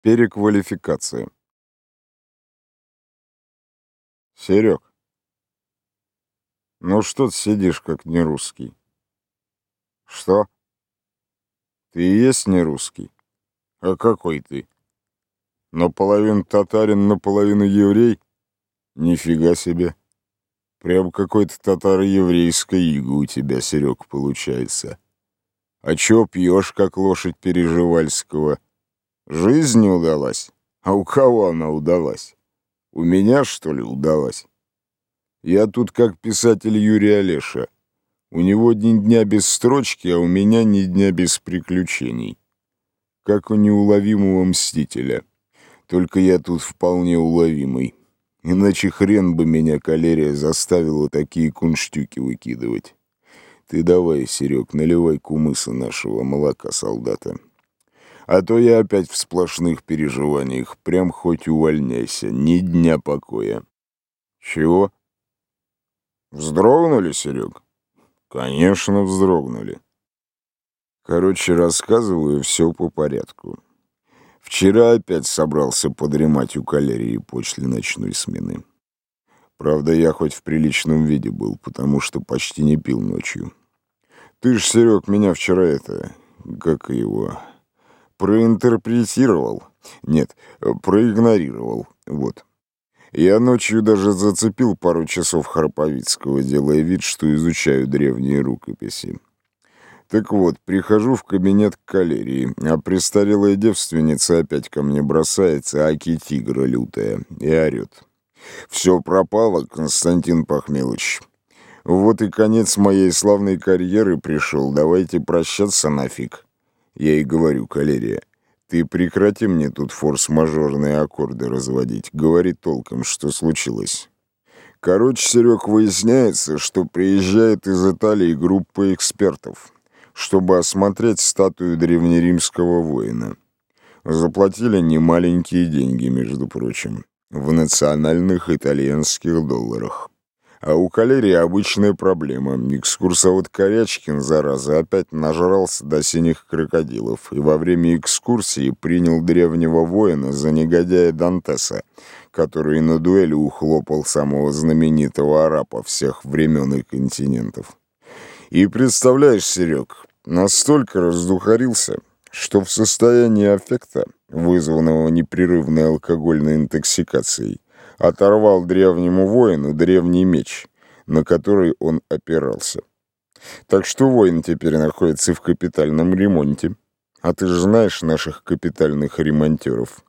Переквалификация. Серег, ну что ты сидишь, как не русский? Что? Ты и есть не русский? А какой ты? Наполовину татарин, наполовину еврей? Нифига себе. Прям какой-то татаро-еврейское иго у тебя, Серег, получается. А чё пьешь, как лошадь Переживальского? Жизнь не удалась? А у кого она удалась? У меня, что ли, удалась? Я тут как писатель Юрий Олеша. У него ни дня без строчки, а у меня ни дня без приключений. Как у неуловимого мстителя. Только я тут вполне уловимый. Иначе хрен бы меня калерия заставила такие кунштюки выкидывать. Ты давай, Серег, наливай кумыса нашего молока солдата. А то я опять в сплошных переживаниях, прям хоть увольняйся, ни дня покоя. Чего? Вздрогнули, Серег? Конечно, вздрогнули. Короче, рассказываю все по порядку. Вчера опять собрался подремать у калерии после ночной смены. Правда, я хоть в приличном виде был, потому что почти не пил ночью. Ты ж, Серег, меня вчера это... Как его проинтерпретировал. Нет, проигнорировал. Вот. Я ночью даже зацепил пару часов Харповицкого, делая вид, что изучаю древние рукописи. Так вот, прихожу в кабинет к калерии, а престарелая девственница опять ко мне бросается, аки тигра лютая, и орет. «Все пропало, Константин Пахмелыч. Вот и конец моей славной карьеры пришел, давайте прощаться нафиг». Я ей говорю, Калерия, ты прекрати мне тут форс-мажорные аккорды разводить. Говори толком, что случилось. Короче, Серег, выясняется, что приезжает из Италии группа экспертов, чтобы осмотреть статую древнеримского воина. Заплатили немаленькие деньги, между прочим, в национальных итальянских долларах. А у калерии обычная проблема. Экскурсовод Корячкин, зараза, опять нажрался до синих крокодилов и во время экскурсии принял древнего воина за негодяя Дантеса, который на дуэли ухлопал самого знаменитого арапа всех времен и континентов. И представляешь, Серег, настолько раздухарился, что в состоянии аффекта, вызванного непрерывной алкогольной интоксикацией, оторвал древнему воину древний меч, на который он опирался. Так что воин теперь находится в капитальном ремонте. А ты же знаешь наших капитальных ремонтеров.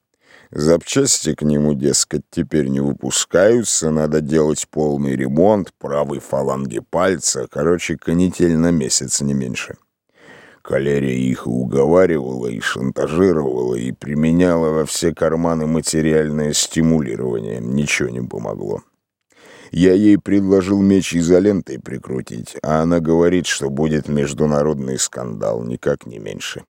Запчасти к нему, дескать, теперь не выпускаются, надо делать полный ремонт, правой фаланги пальца, короче, канитель на месяц, не меньше. Калерия их и уговаривала, и шантажировала, и применяла во все карманы материальное стимулирование. Ничего не помогло. Я ей предложил меч изолентой прикрутить, а она говорит, что будет международный скандал, никак не меньше.